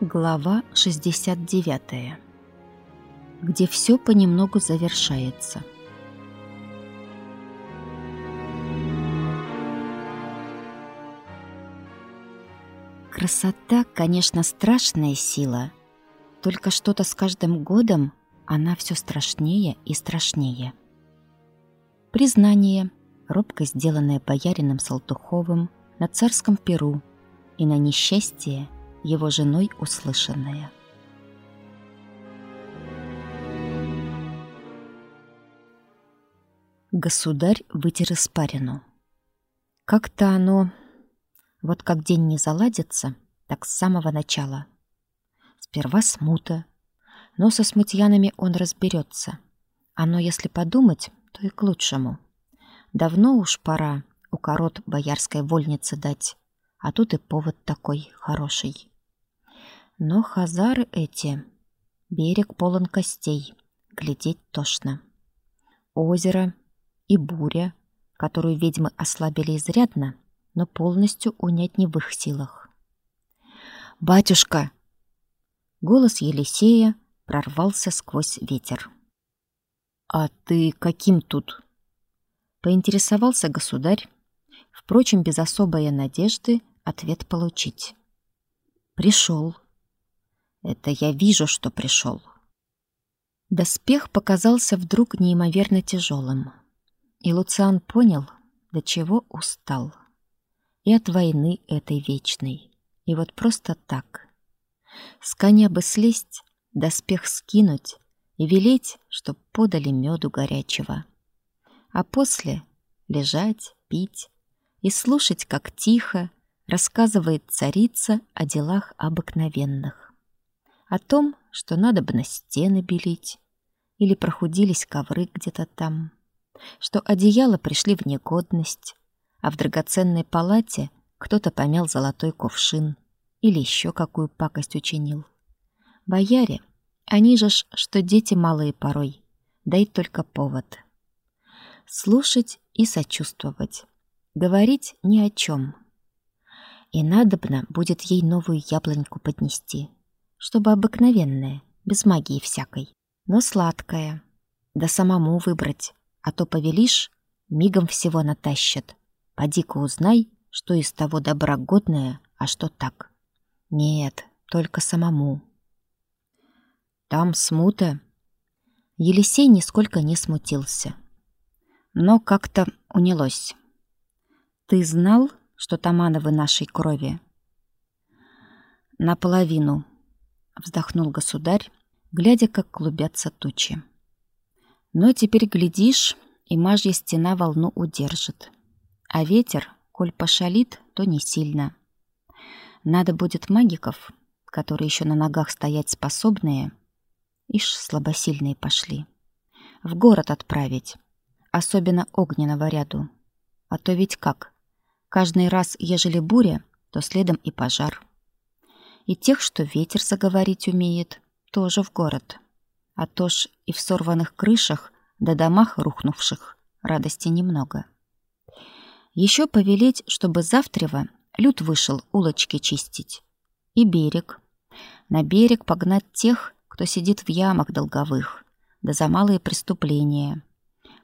Глава 69. Где все понемногу завершается. Красота, конечно, страшная сила, только что-то с каждым годом она все страшнее и страшнее. Признание, робко сделанное боярином Салтуховым на царском перу и на несчастье – его женой услышанное. Государь вытер испарину. Как-то оно... Вот как день не заладится, так с самого начала. Сперва смута, но со смутьянами он разберется. Оно, если подумать, то и к лучшему. Давно уж пора у корот боярской вольницы дать, а тут и повод такой хороший. Но хазары эти... Берег полон костей, глядеть тошно. Озеро и буря, которую ведьмы ослабили изрядно, но полностью унять не в их силах. «Батюшка!» Голос Елисея прорвался сквозь ветер. «А ты каким тут?» Поинтересовался государь, впрочем, без особой надежды ответ получить. «Пришел». Это я вижу, что пришел. Доспех показался вдруг неимоверно тяжелым. И Луциан понял, до чего устал. И от войны этой вечной. И вот просто так. С коня бы слезть, доспех скинуть и велеть, чтоб подали меду горячего. А после лежать, пить и слушать, как тихо рассказывает царица о делах обыкновенных о том, что надо бы на стены белить, или прохудились ковры где-то там, что одеяла пришли в негодность, а в драгоценной палате кто-то помял золотой кувшин или еще какую пакость учинил. Бояре, они же ж, что дети малые порой, дай только повод. Слушать и сочувствовать, говорить ни о чем. И надобно будет ей новую яблоньку поднести — чтобы обыкновенное, без магии всякой, но сладкое. Да самому выбрать, а то повелишь, мигом всего натащат. Поди-ка узнай, что из того добра годное, а что так. Нет, только самому. Там смута. Елисей нисколько не смутился. Но как-то унялось. Ты знал, что Тамановы нашей крови? Наполовину, вздохнул государь, глядя, как клубятся тучи. Но теперь глядишь, и мажья стена волну удержит. А ветер, коль пошалит, то не сильно. Надо будет магиков, которые еще на ногах стоять способные, ишь, слабосильные пошли, в город отправить, особенно огненного ряду. А то ведь как? Каждый раз, ежели буря, то следом и пожар и тех, что ветер заговорить умеет, тоже в город. А то ж и в сорванных крышах да домах рухнувших радости немного. Еще повелеть, чтобы завтрева люд вышел улочки чистить. И берег. На берег погнать тех, кто сидит в ямах долговых, да за малые преступления.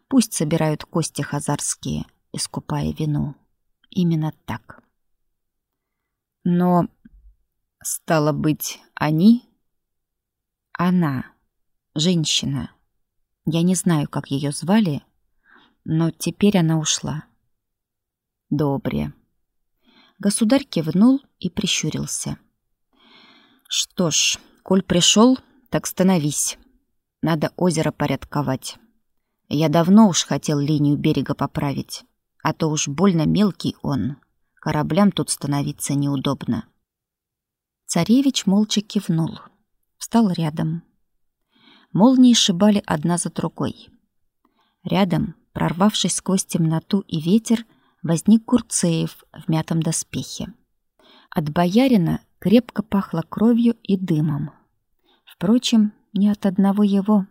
Пусть собирают кости хазарские, искупая вину. Именно так. Но Стало быть, они? Она. Женщина. Я не знаю, как ее звали, но теперь она ушла. Добре. Государь кивнул и прищурился. Что ж, коль пришел, так становись. Надо озеро порядковать. Я давно уж хотел линию берега поправить, а то уж больно мелкий он. Кораблям тут становиться неудобно. Царевич молча кивнул. Встал рядом. Молнии шибали одна за другой. Рядом, прорвавшись сквозь темноту и ветер, возник Курцеев в мятом доспехе. От боярина крепко пахло кровью и дымом. Впрочем, не от одного его.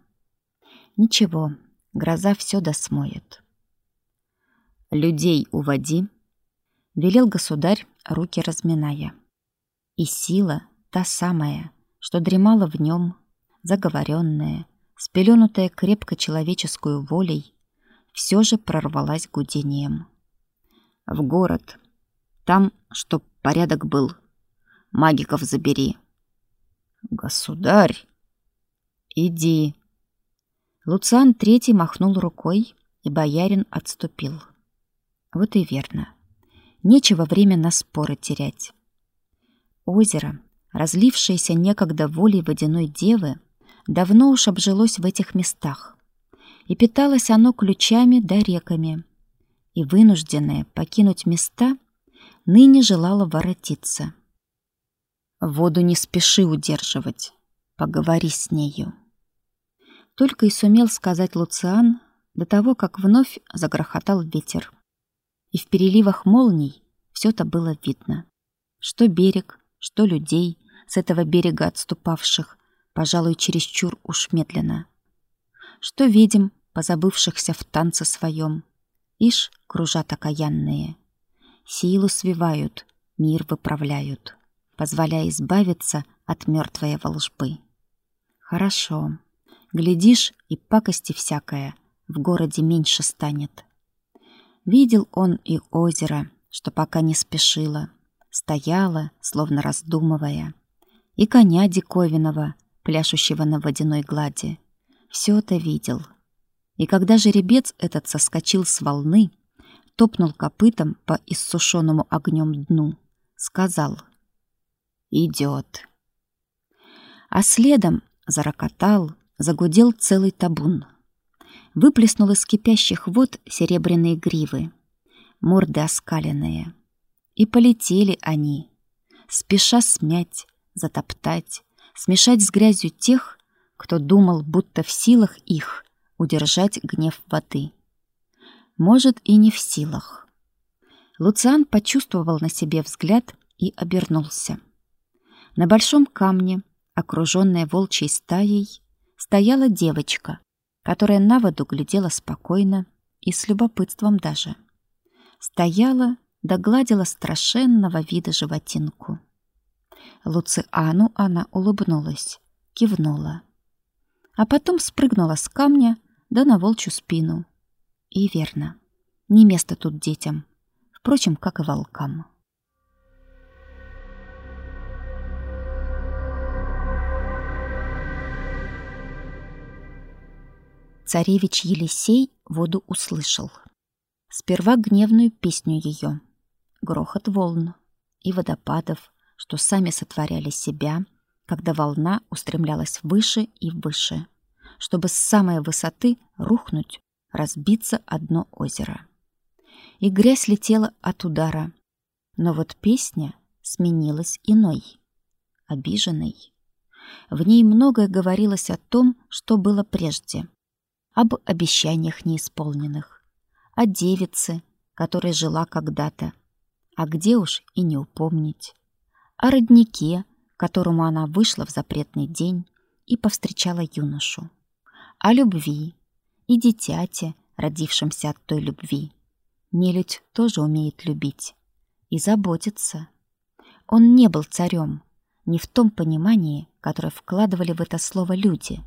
Ничего, гроза все досмоет. «Людей уводи», — велел государь, руки разминая. И сила, та самая, что дремала в нем, заговоренная, спеленутая крепко человеческую волей, все же прорвалась гудением. В город. Там, чтоб порядок был. Магиков забери. Государь! Иди. Луциан Третий махнул рукой, и боярин отступил. Вот и верно. Нечего время на споры терять. Озеро, разлившееся некогда волей водяной девы, давно уж обжилось в этих местах, и питалось оно ключами да реками, и вынужденное покинуть места ныне желало воротиться. Воду не спеши удерживать, поговори с нею. Только и сумел сказать Луциан до того, как вновь загрохотал ветер. И в переливах молний все это было видно. Что берег, что людей, с этого берега отступавших, пожалуй, чересчур уж медленно. Что видим, позабывшихся в танце своем, ишь, кружат окаянные. Силу свивают, мир выправляют, позволяя избавиться от мертвой волжбы. Хорошо. Глядишь, и пакости всякое в городе меньше станет. Видел он и озеро, что пока не спешило, стояла, словно раздумывая, и коня диковинного, пляшущего на водяной глади. Все это видел. И когда жеребец этот соскочил с волны, топнул копытом по иссушенному огнем дну, сказал «Идет». А следом зарокотал, загудел целый табун. Выплеснул из кипящих вод серебряные гривы, морды оскаленные. И полетели они, спеша смять, затоптать, смешать с грязью тех, кто думал, будто в силах их удержать гнев воды. Может, и не в силах. Луциан почувствовал на себе взгляд и обернулся. На большом камне, окруженная волчьей стаей, стояла девочка, которая на воду глядела спокойно и с любопытством даже. Стояла, догладила страшенного вида животинку. Луциану она улыбнулась, кивнула. А потом спрыгнула с камня, да на волчью спину. И верно, не место тут детям, впрочем, как и волкам. Царевич Елисей воду услышал. Сперва гневную песню ее, грохот волн и водопадов, что сами сотворяли себя, когда волна устремлялась выше и выше, чтобы с самой высоты рухнуть, разбиться одно озеро. И грязь летела от удара, но вот песня сменилась иной, обиженной. В ней многое говорилось о том, что было прежде — об обещаниях неисполненных, о девице, которая жила когда-то, а где уж и не упомнить, о роднике, которому она вышла в запретный день и повстречала юношу, о любви и дитяте, родившемся от той любви. Нелюдь тоже умеет любить и заботиться. Он не был царем, не в том понимании, которое вкладывали в это слово люди.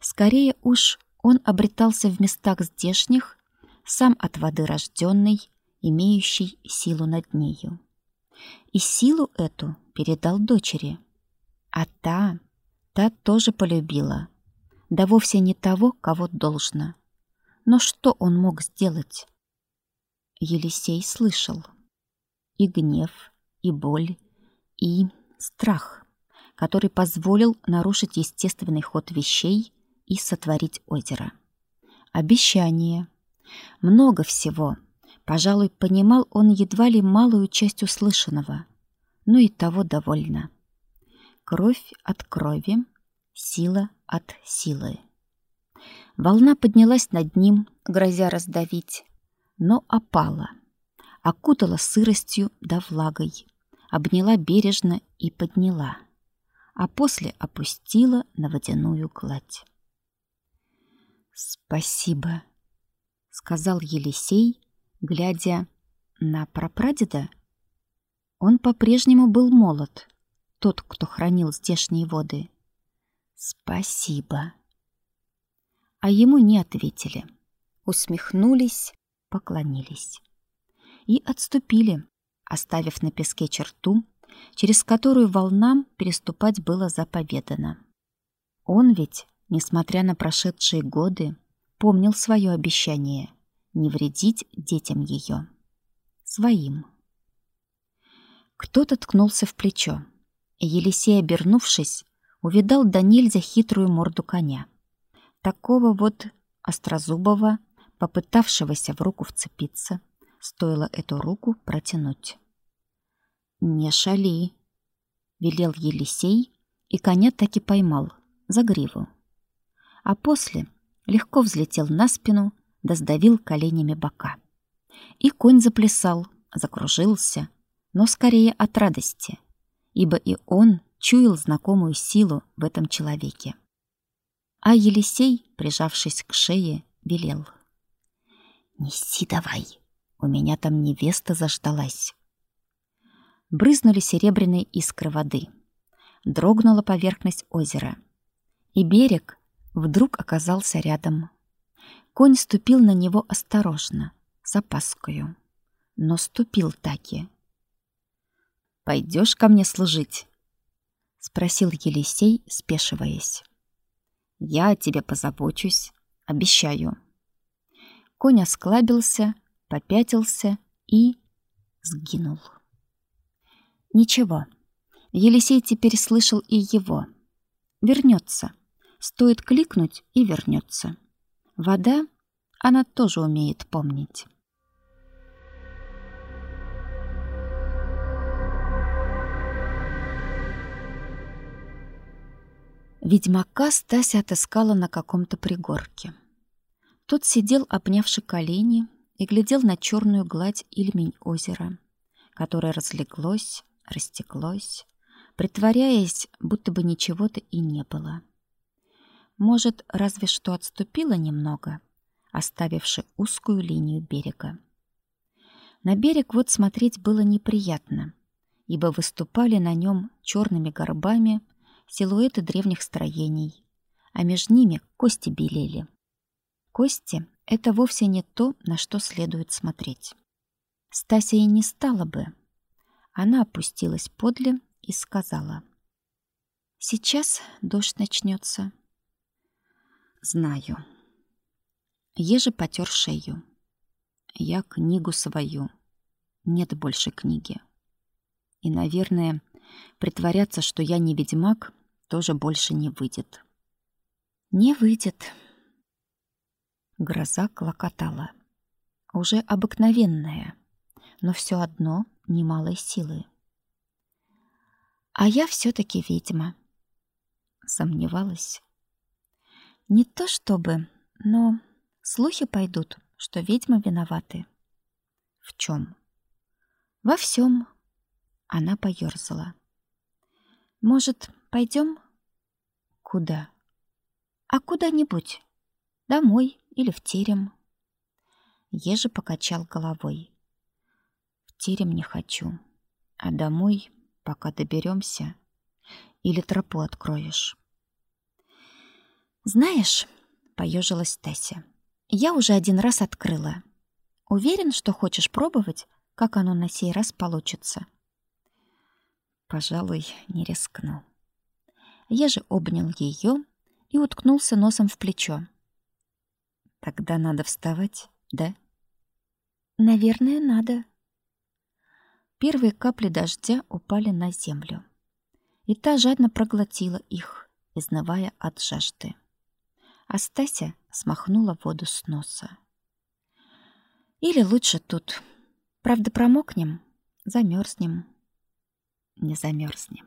Скорее уж он обретался в местах здешних, сам от воды рожденный, имеющий силу над нею. И силу эту передал дочери. А та, та тоже полюбила. Да вовсе не того, кого должно. Но что он мог сделать? Елисей слышал. И гнев, и боль, и страх, который позволил нарушить естественный ход вещей и сотворить озеро. Обещание. Много всего. Пожалуй, понимал он едва ли малую часть услышанного, но и того довольно. Кровь от крови, сила от силы. Волна поднялась над ним, грозя раздавить, но опала, окутала сыростью да влагой, обняла бережно и подняла, а после опустила на водяную гладь. «Спасибо», — сказал Елисей, глядя на прапрадеда. Он по-прежнему был молод, тот, кто хранил здешние воды. Спасибо. А ему не ответили. Усмехнулись, поклонились. И отступили, оставив на песке черту, через которую волнам переступать было заповедано. Он ведь, несмотря на прошедшие годы, помнил свое обещание не вредить детям ее. Своим. Кто-то ткнулся в плечо, Елисей, обернувшись, увидал до нельзя хитрую морду коня. Такого вот острозубого, попытавшегося в руку вцепиться, стоило эту руку протянуть. «Не шали!» — велел Елисей, и коня таки поймал за гриву. А после легко взлетел на спину, да сдавил коленями бока. И конь заплясал, закружился, но скорее от радости, ибо и он чуял знакомую силу в этом человеке. А Елисей, прижавшись к шее, велел. «Неси давай, у меня там невеста заждалась». Брызнули серебряные искры воды. Дрогнула поверхность озера. И берег вдруг оказался рядом. Конь ступил на него осторожно, с опаскою, но ступил таки. «Пойдешь ко мне служить?» — спросил Елисей, спешиваясь. «Я о тебе позабочусь, обещаю». Конь осклабился, попятился и сгинул. Ничего, Елисей теперь слышал и его. Вернется. Стоит кликнуть и вернется. Вода, она тоже умеет помнить. Ведьмака Стася отыскала на каком-то пригорке. Тот сидел, обнявши колени, и глядел на черную гладь Ильмень озера, которое разлеглось, растеклось, притворяясь, будто бы ничего-то и не было. Может, разве что отступило немного, оставивши узкую линию берега. На берег вот смотреть было неприятно, ибо выступали на нем черными горбами силуэты древних строений, а между ними кости белели. Кости — это вовсе не то, на что следует смотреть. Стася и не стала бы. Она опустилась подле и сказала. «Сейчас дождь начнется». «Знаю». Еже потер шею. «Я книгу свою. Нет больше книги. И, наверное, притворяться, что я не ведьмак, тоже больше не выйдет. Не выйдет. Гроза клокотала. Уже обыкновенная, но все одно немалой силы. А я все таки ведьма. Сомневалась. Не то чтобы, но слухи пойдут, что ведьмы виноваты. В чем? Во всем. Она поёрзала. Может, пойдем? Куда? А куда-нибудь. Домой или в терем. Ежи покачал головой. В терем не хочу. А домой, пока доберемся, или тропу откроешь. Знаешь, поежилась Тася. Я уже один раз открыла. Уверен, что хочешь пробовать, как оно на сей раз получится. Пожалуй, не рискну. Я же обнял ее и уткнулся носом в плечо. Тогда надо вставать, да? Наверное, надо. Первые капли дождя упали на землю, и та жадно проглотила их, изнывая от жажды. А Стася смахнула воду с носа. Или лучше тут. Правда, промокнем, замерзнем не замерзнем.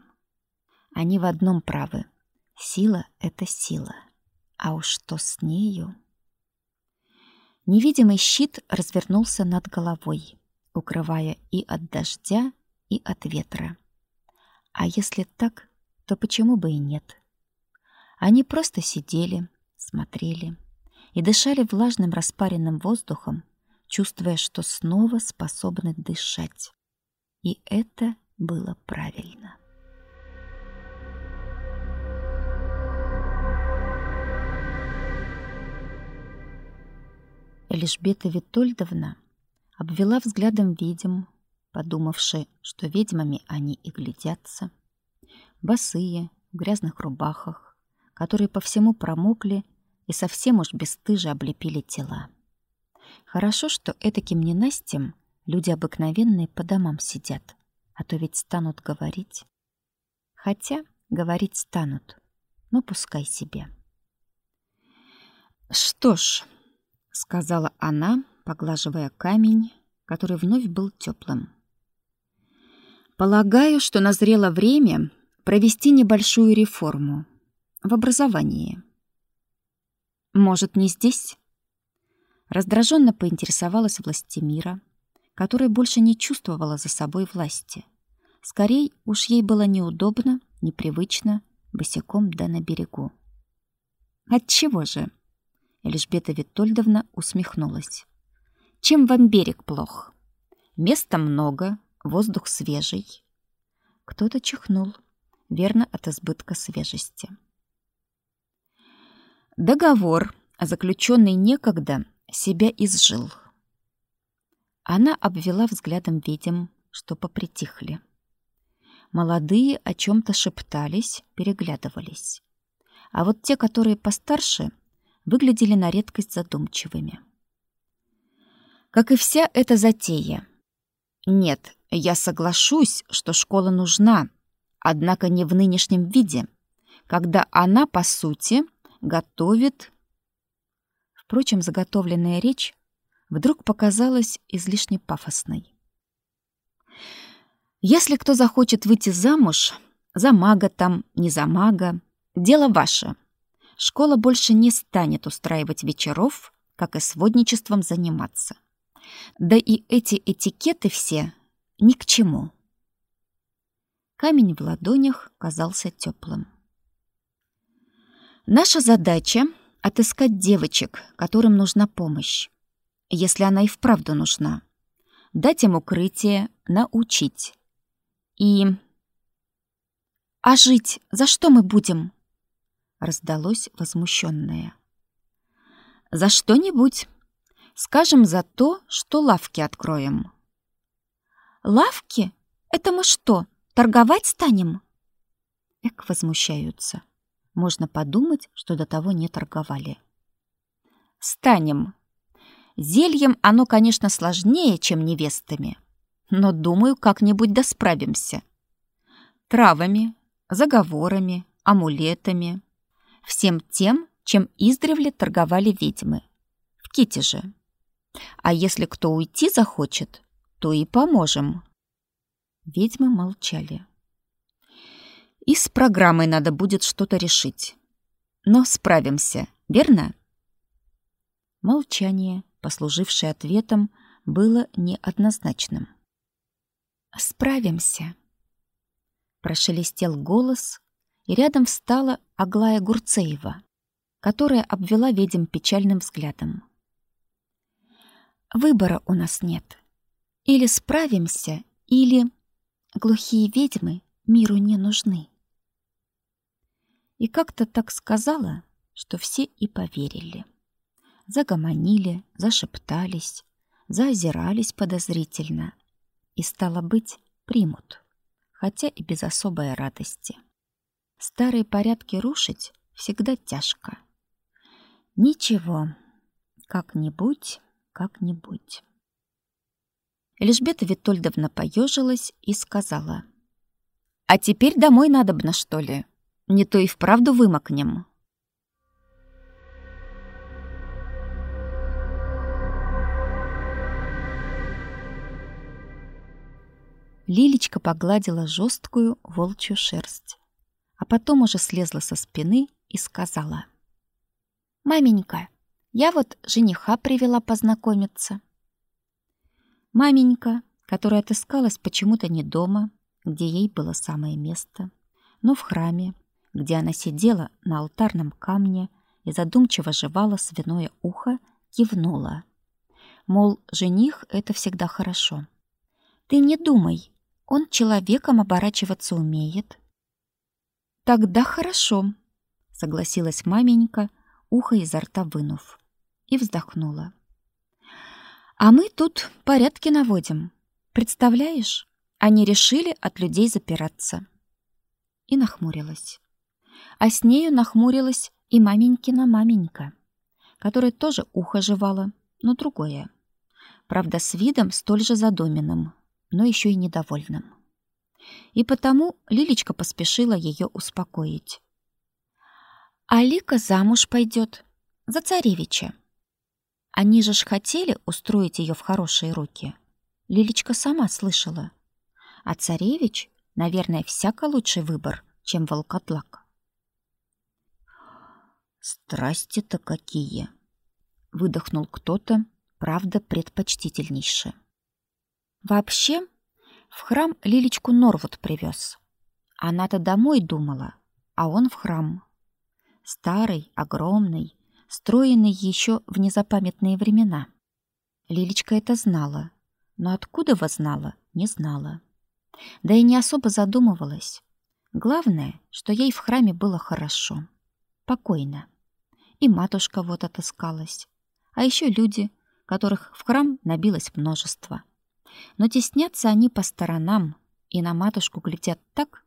Они в одном правы. Сила — это сила. А уж что с нею? Невидимый щит развернулся над головой, укрывая и от дождя, и от ветра. А если так, то почему бы и нет? Они просто сидели, смотрели и дышали влажным распаренным воздухом, чувствуя, что снова способны дышать. И это было правильно. Элишбета Витольдовна обвела взглядом ведьм, подумавши, что ведьмами они и глядятся. Босые, в грязных рубахах, которые по всему промокли и совсем уж бесстыже облепили тела. Хорошо, что этаким ненастьем люди обыкновенные по домам сидят, а то ведь станут говорить. Хотя говорить станут, но пускай себе. «Что ж», — сказала она, поглаживая камень, который вновь был теплым. «Полагаю, что назрело время провести небольшую реформу в образовании». «Может, не здесь?» Раздраженно поинтересовалась властемира, которая больше не чувствовала за собой власти. Скорей уж ей было неудобно, непривычно, босиком да на берегу. «Отчего же?» Эльжбета Витольдовна усмехнулась. «Чем вам берег плох? Места много, воздух свежий». Кто-то чихнул, верно от избытка свежести. Договор, заключенный некогда, себя изжил. Она обвела взглядом ведьм, что попритихли. Молодые о чем-то шептались, переглядывались. А вот те, которые постарше, выглядели на редкость задумчивыми. Как и вся эта затея. Нет, я соглашусь, что школа нужна, однако не в нынешнем виде, когда она, по сути, готовит... Впрочем, заготовленная речь вдруг показалась излишне пафосной. Если кто захочет выйти замуж, за мага там, не за мага, дело ваше. Школа больше не станет устраивать вечеров, как и сводничеством заниматься. Да и эти этикеты все ни к чему. Камень в ладонях казался теплым. Наша задача — отыскать девочек, которым нужна помощь. Если она и вправду нужна. Дать им укрытие, научить. И... «А жить за что мы будем?» Раздалось возмущенное. «За что-нибудь. Скажем, за то, что лавки откроем». «Лавки? Это мы что, торговать станем?» Эк возмущаются. Можно подумать, что до того не торговали. Станем. Зельем оно, конечно, сложнее, чем невестами, но, думаю, как-нибудь досправимся. Травами, заговорами, амулетами, всем тем, чем издревле торговали ведьмы. В Китеже. А если кто уйти захочет, то и поможем. Ведьмы молчали. И с программой надо будет что-то решить. Но справимся, верно? Молчание, послужившее ответом, было неоднозначным. «Справимся», — прошелестел голос, и рядом встала Аглая Гурцеева, которая обвела ведьм печальным взглядом. «Выбора у нас нет. Или справимся, или глухие ведьмы миру не нужны». И как-то так сказала, что все и поверили. Загомонили, зашептались, заозирались подозрительно. И, стало быть, примут, хотя и без особой радости. Старые порядки рушить всегда тяжко. Ничего, как-нибудь, как-нибудь. Эльжбета Витольдовна поежилась и сказала. «А теперь домой надобно, что ли?» Не то и вправду вымокнем. Лилечка погладила жесткую волчью шерсть, а потом уже слезла со спины и сказала. «Маменька, я вот жениха привела познакомиться». Маменька, которая отыскалась почему-то не дома, где ей было самое место, но в храме, где она сидела на алтарном камне и задумчиво жевала свиное ухо, кивнула. Мол, жених — это всегда хорошо. «Ты не думай, он человеком оборачиваться умеет». «Тогда хорошо», — согласилась маменька, ухо изо рта вынув, и вздохнула. А мы тут порядки наводим. Представляешь, они решили от людей запираться. И нахмурилась. А с нею нахмурилась и маменькина маменька, которая тоже ухо жевала, но другое. Правда, с видом столь же задуменным, но еще и недовольным. И потому Лилечка поспешила ее успокоить. «Алика замуж пойдет за царевича. Они же ж хотели устроить ее в хорошие руки. Лилечка сама слышала. А царевич, наверное, всяко лучший выбор, чем волкодлак. «Страсти-то какие!» — выдохнул кто-то, правда, предпочтительнейше. Вообще, в храм Лилечку Норвуд привез. Она-то домой думала, а он в храм. Старый, огромный, строенный еще в незапамятные времена. Лилечка это знала, но откуда во знала, не знала. Да и не особо задумывалась. Главное, что ей в храме было хорошо, покойно. И матушка вот отыскалась. А еще люди, которых в храм набилось множество. Но теснятся они по сторонам и на матушку глядят так.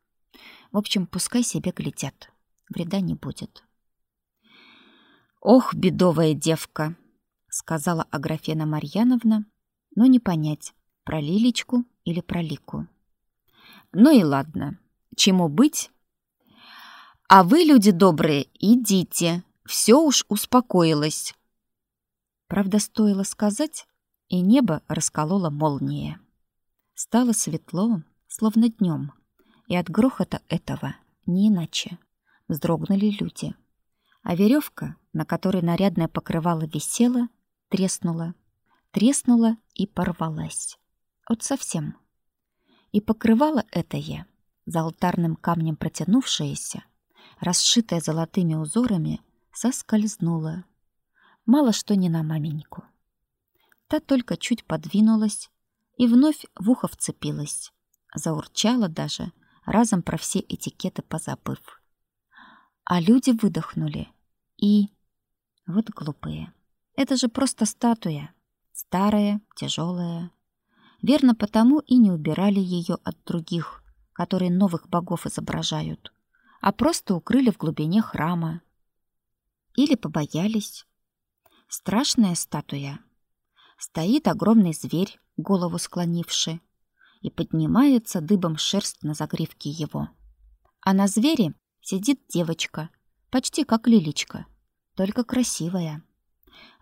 В общем, пускай себе глядят. Вреда не будет. «Ох, бедовая девка!» — сказала Аграфена Марьяновна, но не понять, про Лилечку или про Лику. «Ну и ладно, чему быть? А вы, люди добрые, идите, все уж успокоилось». Правда, стоило сказать, и небо раскололо молния. Стало светло, словно днем, и от грохота этого не иначе вздрогнули люди а веревка, на которой нарядное покрывало висело, треснула, треснула и порвалась. Вот совсем. И покрывало это я, за алтарным камнем протянувшееся, расшитое золотыми узорами, соскользнуло. Мало что не на маменьку. Та только чуть подвинулась и вновь в ухо вцепилась. Заурчала даже, разом про все этикеты позабыв. А люди выдохнули и... Вот глупые. Это же просто статуя. Старая, тяжелая. Верно, потому и не убирали ее от других, которые новых богов изображают, а просто укрыли в глубине храма. Или побоялись. Страшная статуя. Стоит огромный зверь, голову склонивший, и поднимается дыбом шерсть на загривке его. А на звере сидит девочка, почти как лиличка, только красивая.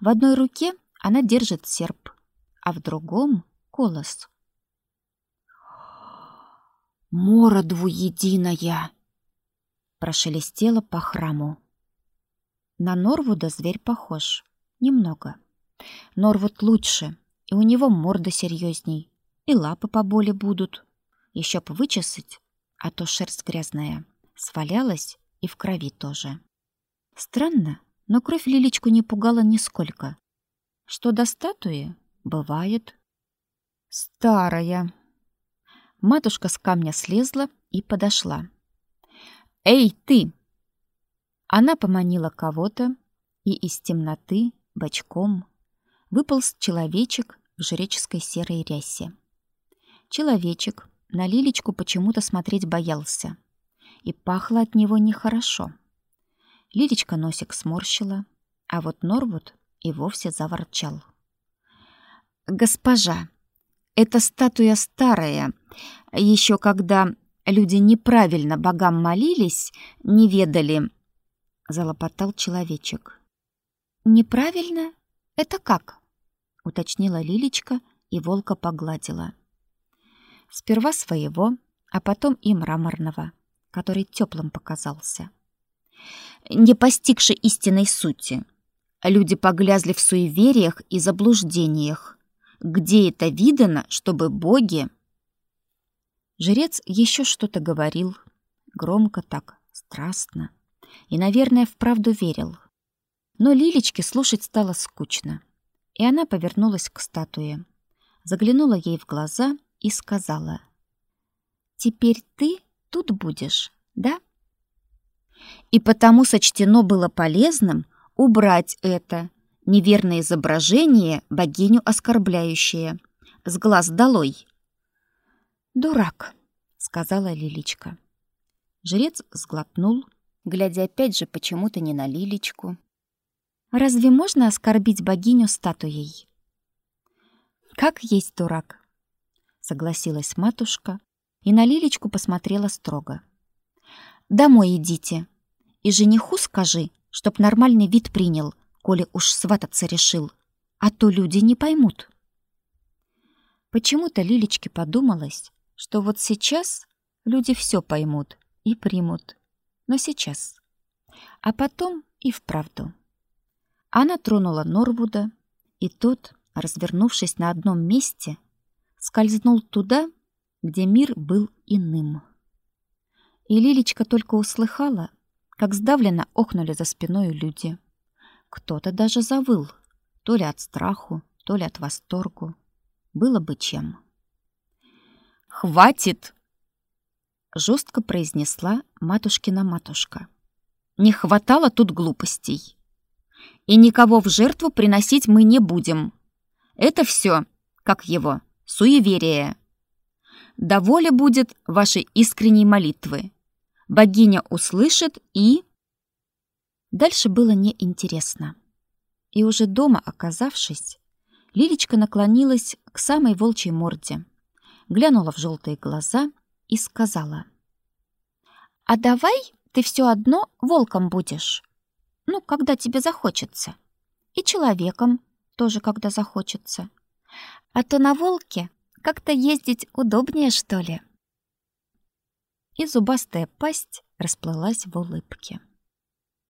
В одной руке она держит серп, а в другом — колос. «Мора двуединая!» — прошелестело по храму. На Норвуда зверь похож. Немного. Норвуд лучше, и у него морда серьезней, и лапы поболе будут. Еще бы вычесать, а то шерсть грязная. Свалялась и в крови тоже. Странно, но кровь Лилечку не пугала нисколько. Что до статуи, бывает. Старая. Матушка с камня слезла и подошла. «Эй, ты!» Она поманила кого-то, и из темноты, бочком, выполз человечек в жреческой серой рясе. Человечек на Лилечку почему-то смотреть боялся и пахло от него нехорошо. Лилечка носик сморщила, а вот Норвуд и вовсе заворчал. «Госпожа, эта статуя старая. Еще когда люди неправильно богам молились, не ведали...» — залопотал человечек. «Неправильно? Это как?» — уточнила Лилечка и волка погладила. Сперва своего, а потом и мраморного — который теплым показался. Не постигши истинной сути, люди поглязли в суевериях и заблуждениях. Где это видано, чтобы боги... Жрец еще что-то говорил, громко так, страстно, и, наверное, вправду верил. Но Лилечке слушать стало скучно, и она повернулась к статуе, заглянула ей в глаза и сказала, «Теперь ты тут будешь, да? И потому сочтено было полезным убрать это, неверное изображение, богиню оскорбляющее. С глаз долой. «Дурак», — сказала Лиличка. Жрец сглотнул, глядя опять же почему-то не на Лилечку. «Разве можно оскорбить богиню статуей?» «Как есть дурак», — согласилась матушка и на Лилечку посмотрела строго. «Домой идите и жениху скажи, чтоб нормальный вид принял, коли уж свататься решил, а то люди не поймут». Почему-то Лилечке подумалось, что вот сейчас люди все поймут и примут. Но сейчас. А потом и вправду. Она тронула Норвуда, и тот, развернувшись на одном месте, скользнул туда, где мир был иным. И Лилечка только услыхала, как сдавленно охнули за спиной люди. Кто-то даже завыл, то ли от страху, то ли от восторгу. Было бы чем. «Хватит!» — жестко произнесла матушкина матушка. «Не хватало тут глупостей. И никого в жертву приносить мы не будем. Это все, как его, суеверие. Да воля будет вашей искренней молитвы. Богиня услышит и...» Дальше было неинтересно. И уже дома оказавшись, Лилечка наклонилась к самой волчьей морде — глянула в желтые глаза и сказала. «А давай ты все одно волком будешь. Ну, когда тебе захочется. И человеком тоже, когда захочется. А то на волке как-то ездить удобнее, что ли». И зубастая пасть расплылась в улыбке.